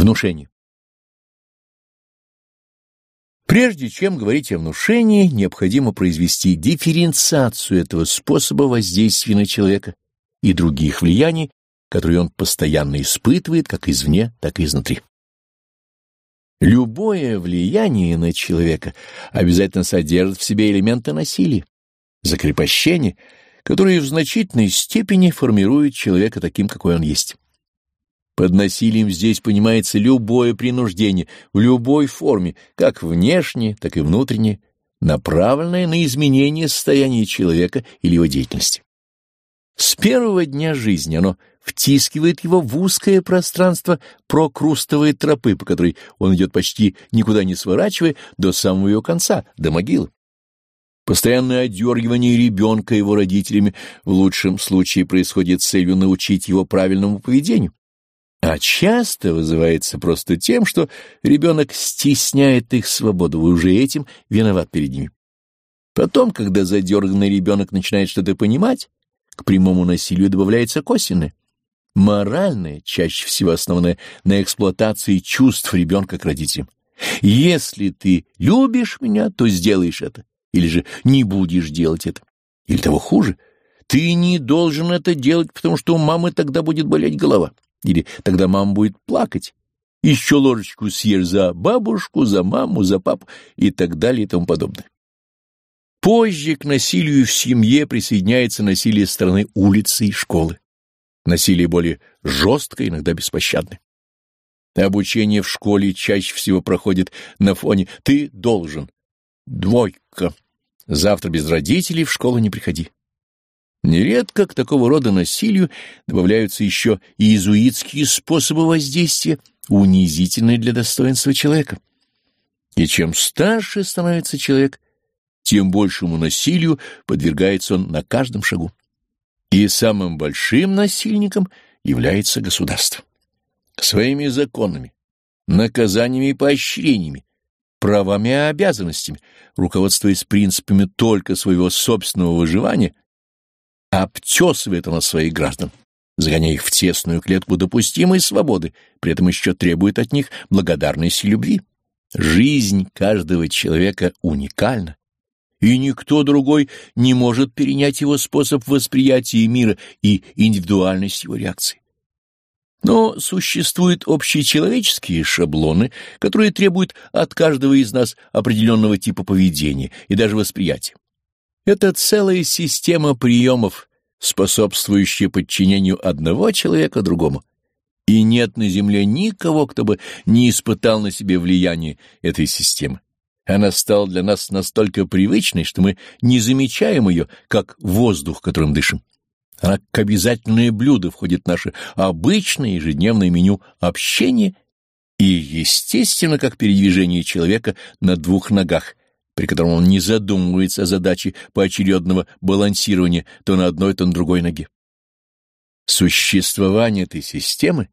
Внушение. Прежде чем говорить о внушении, необходимо произвести дифференциацию этого способа воздействия на человека и других влияний, которые он постоянно испытывает как извне, так и изнутри. Любое влияние на человека обязательно содержит в себе элементы насилия, закрепощения, которые в значительной степени формируют человека таким, какой он есть. Под насилием здесь понимается любое принуждение в любой форме, как внешнее, так и внутреннее, направленное на изменение состояния человека или его деятельности. С первого дня жизни оно втискивает его в узкое пространство прокрустовой тропы, по которой он идет почти никуда не сворачивая до самого ее конца, до могилы. Постоянное одергивание ребенка его родителями в лучшем случае происходит с целью научить его правильному поведению а часто вызывается просто тем, что ребенок стесняет их свободу, и уже этим виноват перед ними. Потом, когда задерганный ребенок начинает что-то понимать, к прямому насилию добавляется косвенное. Моральное, чаще всего основанное на эксплуатации чувств ребенка к родителям. Если ты любишь меня, то сделаешь это, или же не будешь делать это. Или того хуже, ты не должен это делать, потому что у мамы тогда будет болеть голова. Или тогда мама будет плакать. Еще ложечку съешь за бабушку, за маму, за папу и так далее и тому подобное. Позже к насилию в семье присоединяется насилие со стороны улицы и школы. Насилие более жесткое, иногда беспощадное. Обучение в школе чаще всего проходит на фоне «ты должен». Двойка. Завтра без родителей в школу не приходи. Нередко к такого рода насилию добавляются еще и иезуитские способы воздействия, унизительные для достоинства человека. И чем старше становится человек, тем большему насилию подвергается он на каждом шагу. И самым большим насильником является государство. Своими законами, наказаниями и поощрениями, правами и обязанностями, руководствуясь принципами только своего собственного выживания, обтесывает она своих граждан, загоняя их в тесную клетку допустимой свободы, при этом еще требует от них благодарности и любви. Жизнь каждого человека уникальна, и никто другой не может перенять его способ восприятия мира и индивидуальность его реакции. Но существуют общечеловеческие шаблоны, которые требуют от каждого из нас определенного типа поведения и даже восприятия. Это целая система приемов, способствующая подчинению одного человека другому. И нет на земле никого, кто бы не испытал на себе влияние этой системы. Она стала для нас настолько привычной, что мы не замечаем ее, как воздух, которым дышим. Она как обязательное блюдо входит в наше обычное ежедневное меню общения и, естественно, как передвижение человека на двух ногах, при котором он не задумывается о задаче поочередного балансирования то на одной, то на другой ноге. Существование этой системы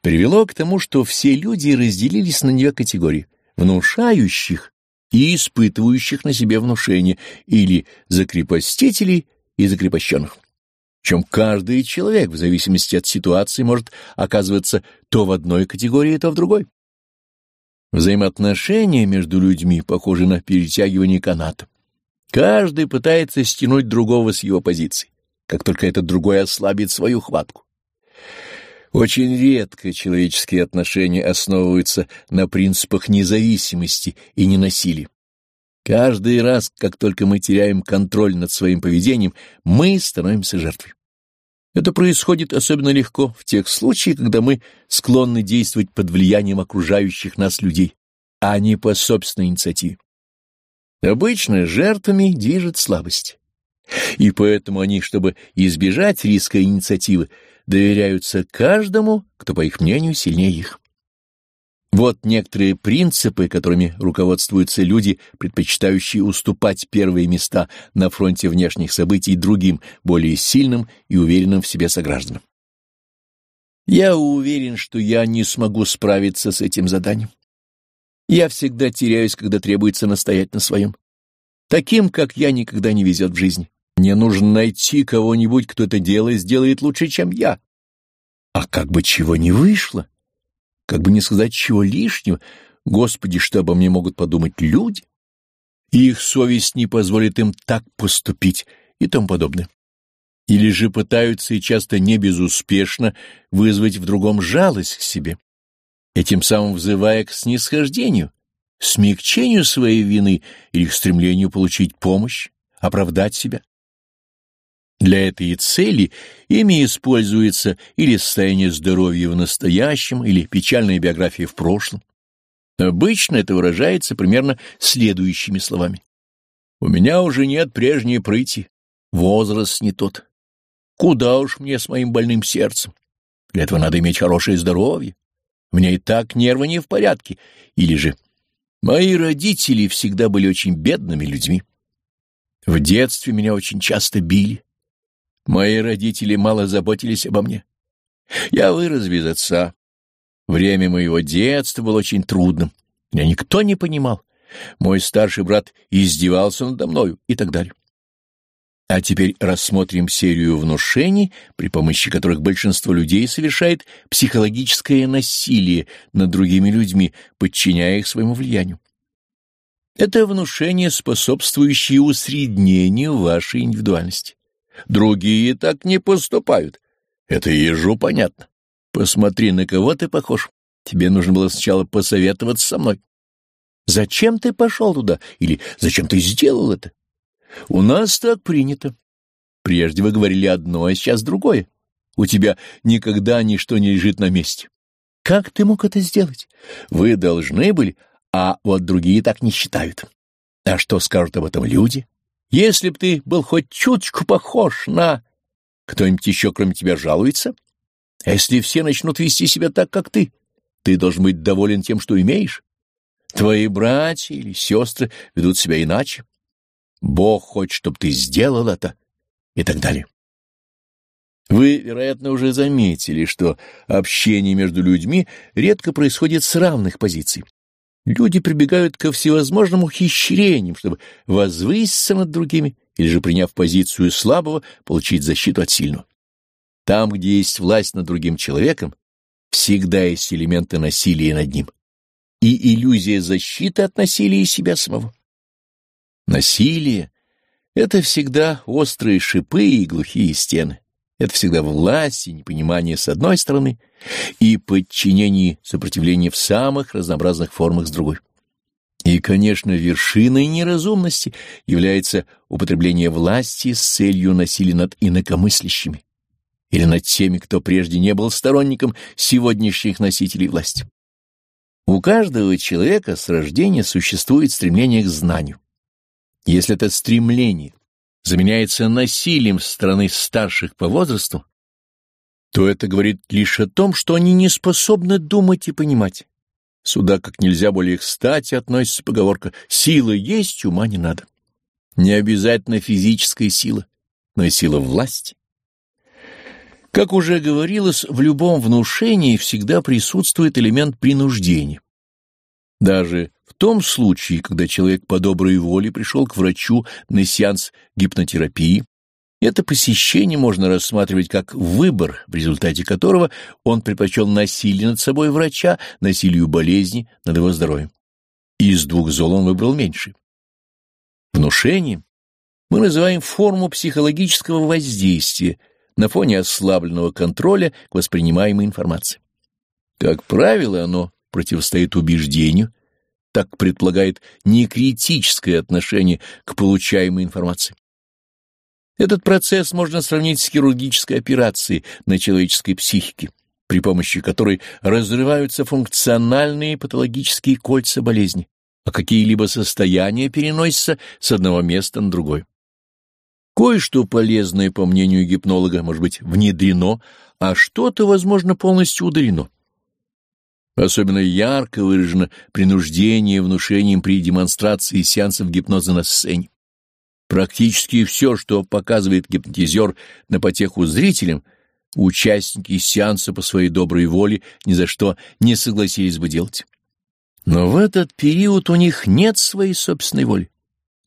привело к тому, что все люди разделились на две категории — внушающих и испытывающих на себе внушение, или закрепостителей и закрепощенных. Чем каждый человек, в зависимости от ситуации, может оказываться то в одной категории, то в другой. Взаимоотношения между людьми похожи на перетягивание каната. Каждый пытается стянуть другого с его позиции, как только этот другой ослабит свою хватку. Очень редко человеческие отношения основываются на принципах независимости и ненасилия. Каждый раз, как только мы теряем контроль над своим поведением, мы становимся жертвой. Это происходит особенно легко в тех случаях, когда мы склонны действовать под влиянием окружающих нас людей, а не по собственной инициативе. Обычно жертвами движет слабость. И поэтому они, чтобы избежать риска инициативы, доверяются каждому, кто, по их мнению, сильнее их. Вот некоторые принципы, которыми руководствуются люди, предпочитающие уступать первые места на фронте внешних событий другим, более сильным и уверенным в себе согражданам. Я уверен, что я не смогу справиться с этим заданием. Я всегда теряюсь, когда требуется настоять на своем. Таким, как я, никогда не везет в жизни. Мне нужно найти кого-нибудь, кто это дело сделает лучше, чем я. А как бы чего не вышло, как бы не сказать чего лишнего, Господи, что обо мне могут подумать люди? И их совесть не позволит им так поступить и тому подобное. Или же пытаются и часто не безуспешно вызвать в другом жалость к себе, этим самым взывая к снисхождению, смягчению своей вины или к стремлению получить помощь, оправдать себя. Для этой цели ими используется или состояние здоровья в настоящем, или печальная биография в прошлом. Обычно это выражается примерно следующими словами. «У меня уже нет прежней прыти, возраст не тот. Куда уж мне с моим больным сердцем? Для этого надо иметь хорошее здоровье. У меня и так нервы не в порядке. Или же мои родители всегда были очень бедными людьми. В детстве меня очень часто били. Мои родители мало заботились обо мне. Я вырос без отца. Время моего детства было очень трудным. Меня никто не понимал. Мой старший брат издевался надо мною и так далее. А теперь рассмотрим серию внушений, при помощи которых большинство людей совершает психологическое насилие над другими людьми, подчиняя их своему влиянию. Это внушение, способствующее усреднению вашей индивидуальности. Другие так не поступают. Это ежу понятно. Посмотри, на кого ты похож. Тебе нужно было сначала посоветоваться со мной. Зачем ты пошел туда? Или зачем ты сделал это? У нас так принято. Прежде вы говорили одно, а сейчас другое. У тебя никогда ничто не лежит на месте. Как ты мог это сделать? Вы должны были, а вот другие так не считают. А что скажут об этом люди? Если б ты был хоть чуточку похож на... Кто-нибудь еще, кроме тебя, жалуется? А если все начнут вести себя так, как ты? Ты должен быть доволен тем, что имеешь. Твои братья или сестры ведут себя иначе. Бог хочет, чтобы ты сделал это, и так далее. Вы, вероятно, уже заметили, что общение между людьми редко происходит с равных позиций. Люди прибегают ко всевозможным ухищрениям, чтобы возвыситься над другими или же, приняв позицию слабого, получить защиту от сильного. Там, где есть власть над другим человеком, всегда есть элементы насилия над ним и иллюзия защиты от насилия себя самого. Насилие — это всегда острые шипы и глухие стены. Это всегда власть и непонимание с одной стороны и подчинение сопротивления в самых разнообразных формах с другой. И, конечно, вершиной неразумности является употребление власти с целью насилия над инакомыслящими или над теми, кто прежде не был сторонником сегодняшних носителей власти. У каждого человека с рождения существует стремление к знанию. Если это стремление заменяется насилием со стороны старших по возрасту, то это говорит лишь о том, что они не способны думать и понимать. Сюда как нельзя более кстати относится поговорка «сила есть, ума не надо». Не обязательно физическая сила, но и сила власти. Как уже говорилось, в любом внушении всегда присутствует элемент принуждения. Даже том случае, когда человек по доброй воле пришел к врачу на сеанс гипнотерапии, это посещение можно рассматривать как выбор, в результате которого он предпочел насилие над собой врача, насилию болезни над его здоровьем. Из двух зол он выбрал меньше. Внушение мы называем форму психологического воздействия на фоне ослабленного контроля к воспринимаемой информации. Как правило, оно противостоит убеждению, так предполагает некритическое отношение к получаемой информации. Этот процесс можно сравнить с хирургической операцией на человеческой психике, при помощи которой разрываются функциональные патологические кольца болезни, а какие-либо состояния переносятся с одного места на другое. Кое-что полезное, по мнению гипнолога, может быть внедрено, а что-то, возможно, полностью удалено. Особенно ярко выражено принуждение внушением при демонстрации сеансов гипноза на сцене. Практически все, что показывает гипнотизер на потеху зрителям, участники сеанса по своей доброй воле ни за что не согласились бы делать. Но в этот период у них нет своей собственной воли.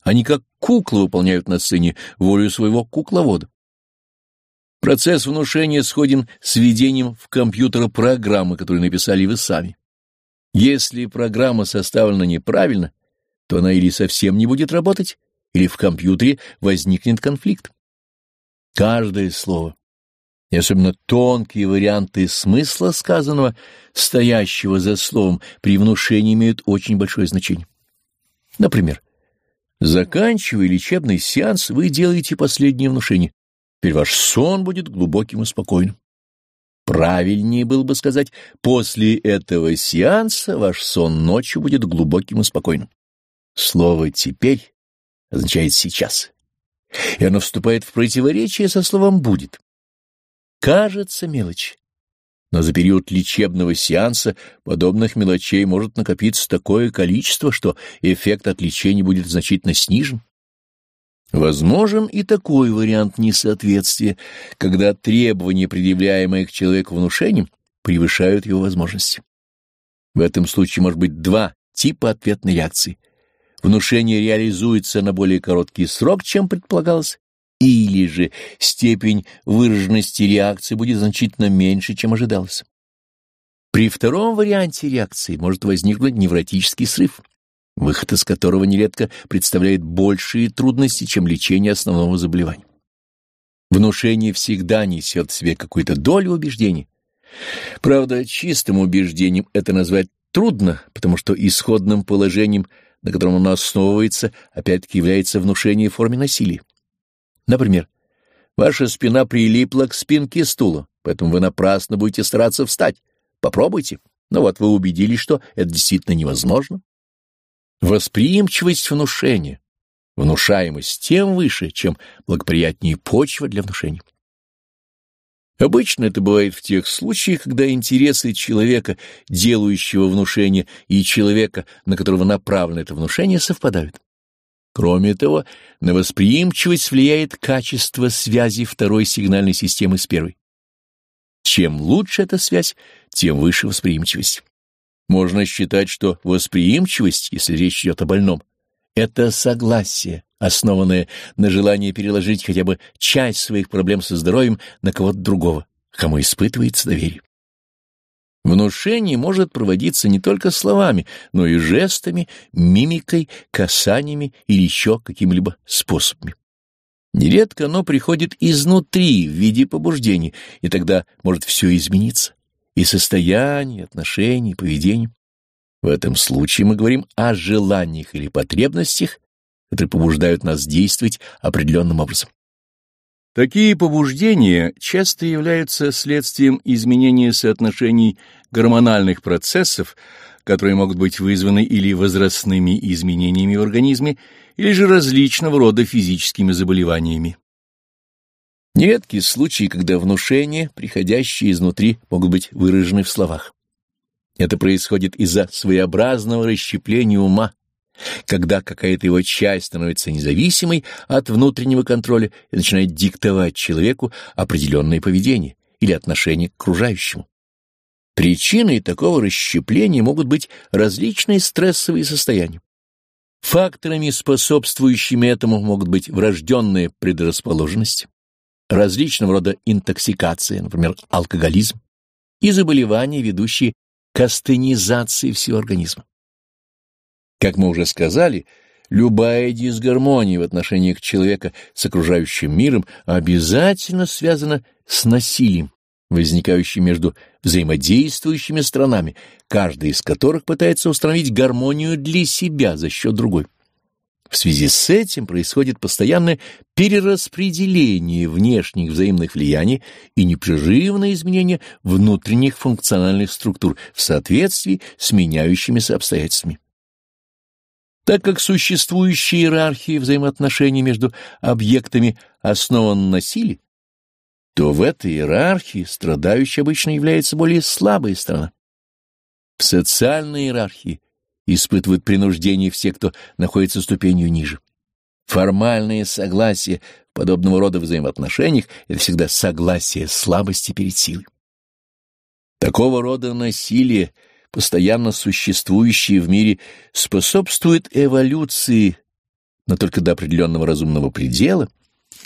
Они как куклы выполняют на сцене волю своего кукловода. Процесс внушения сходен с введением в компьютер программы, которую написали вы сами. Если программа составлена неправильно, то она или совсем не будет работать, или в компьютере возникнет конфликт. Каждое слово, и особенно тонкие варианты смысла сказанного, стоящего за словом, при внушении имеют очень большое значение. Например, заканчивая лечебный сеанс, вы делаете последнее внушение. Теперь ваш сон будет глубоким и спокойным. Правильнее было бы сказать, после этого сеанса ваш сон ночью будет глубоким и спокойным. Слово «теперь» означает «сейчас», и оно вступает в противоречие со словом «будет». Кажется мелочь, но за период лечебного сеанса подобных мелочей может накопиться такое количество, что эффект от лечения будет значительно снижен. Возможен и такой вариант несоответствия, когда требования, предъявляемые к человеку внушением, превышают его возможности. В этом случае может быть два типа ответной реакции. Внушение реализуется на более короткий срок, чем предполагалось, или же степень выраженности реакции будет значительно меньше, чем ожидалось. При втором варианте реакции может возникнуть невротический срыв, выход из которого нередко представляет большие трудности, чем лечение основного заболевания. Внушение всегда несет в себе какую-то долю убеждений. Правда, чистым убеждением это назвать трудно, потому что исходным положением, на котором оно основывается, опять-таки является внушение в форме насилия. Например, ваша спина прилипла к спинке стула, поэтому вы напрасно будете стараться встать. Попробуйте. Ну вот вы убедились, что это действительно невозможно. Восприимчивость внушения, внушаемость тем выше, чем благоприятнее почва для внушения. Обычно это бывает в тех случаях, когда интересы человека, делающего внушение, и человека, на которого направлено это внушение, совпадают. Кроме того, на восприимчивость влияет качество связи второй сигнальной системы с первой. Чем лучше эта связь, тем выше восприимчивость. Можно считать, что восприимчивость, если речь идет о больном, это согласие, основанное на желании переложить хотя бы часть своих проблем со здоровьем на кого-то другого, кому испытывается доверие. Внушение может проводиться не только словами, но и жестами, мимикой, касаниями или еще какими-либо способами. Нередко оно приходит изнутри в виде побуждений, и тогда может все измениться и отношения, и поведение. В этом случае мы говорим о желаниях или потребностях, которые побуждают нас действовать определенным образом. Такие побуждения часто являются следствием изменения соотношений гормональных процессов, которые могут быть вызваны или возрастными изменениями в организме, или же различного рода физическими заболеваниями. Нередки случаи, когда внушения, приходящие изнутри, могут быть выражены в словах. Это происходит из-за своеобразного расщепления ума, когда какая-то его часть становится независимой от внутреннего контроля и начинает диктовать человеку определенное поведение или отношение к окружающему. Причиной такого расщепления могут быть различные стрессовые состояния. Факторами, способствующими этому, могут быть врожденная предрасположенность, различного рода интоксикация, например, алкоголизм, и заболевания, ведущие к астенизации всего организма. Как мы уже сказали, любая дисгармония в отношении к человека с окружающим миром обязательно связана с насилием, возникающим между взаимодействующими странами, каждая из которых пытается установить гармонию для себя за счет другой. В связи с этим происходит постоянное перераспределение внешних взаимных влияний и непрерывное изменение внутренних функциональных структур в соответствии с меняющимися обстоятельствами. Так как существующая иерархия взаимоотношений между объектами основана на силе, то в этой иерархии страдающей обычно является более слабая сторона. В социальной иерархии испытывают принуждение все, кто находится ступенью ниже. Формальное согласие подобного рода взаимоотношениях — это всегда согласие слабости перед силой. Такого рода насилие, постоянно существующее в мире, способствует эволюции, но только до определенного разумного предела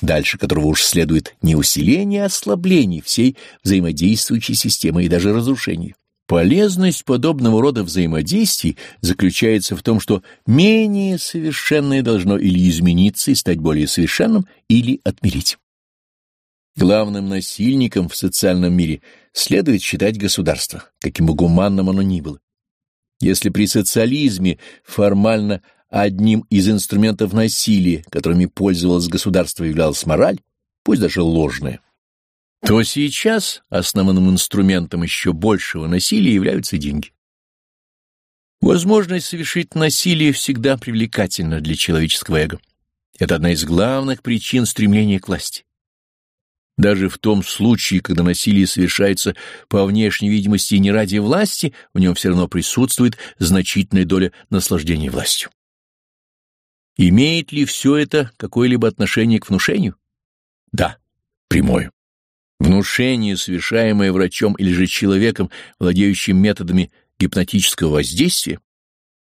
дальше которого уж следует не усиление, а ослабление всей взаимодействующей системы и даже разрушение. Полезность подобного рода взаимодействий заключается в том, что менее совершенное должно или измениться и стать более совершенным, или отмереть. Главным насильником в социальном мире следует считать государство, каким бы гуманным оно ни было. Если при социализме формально одним из инструментов насилия, которыми пользовалось государство, являлась мораль, пусть даже ложная, то сейчас основным инструментом еще большего насилия являются деньги. Возможность совершить насилие всегда привлекательна для человеческого эго. Это одна из главных причин стремления к власти. Даже в том случае, когда насилие совершается по внешней видимости не ради власти, в нем все равно присутствует значительная доля наслаждения властью. Имеет ли все это какое-либо отношение к внушению? Да, прямое. Внушение, совершаемое врачом или же человеком, владеющим методами гипнотического воздействия,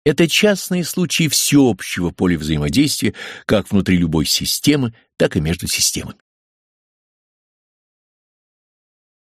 это частные случаи всеобщего поля взаимодействия как внутри любой системы, так и между системами.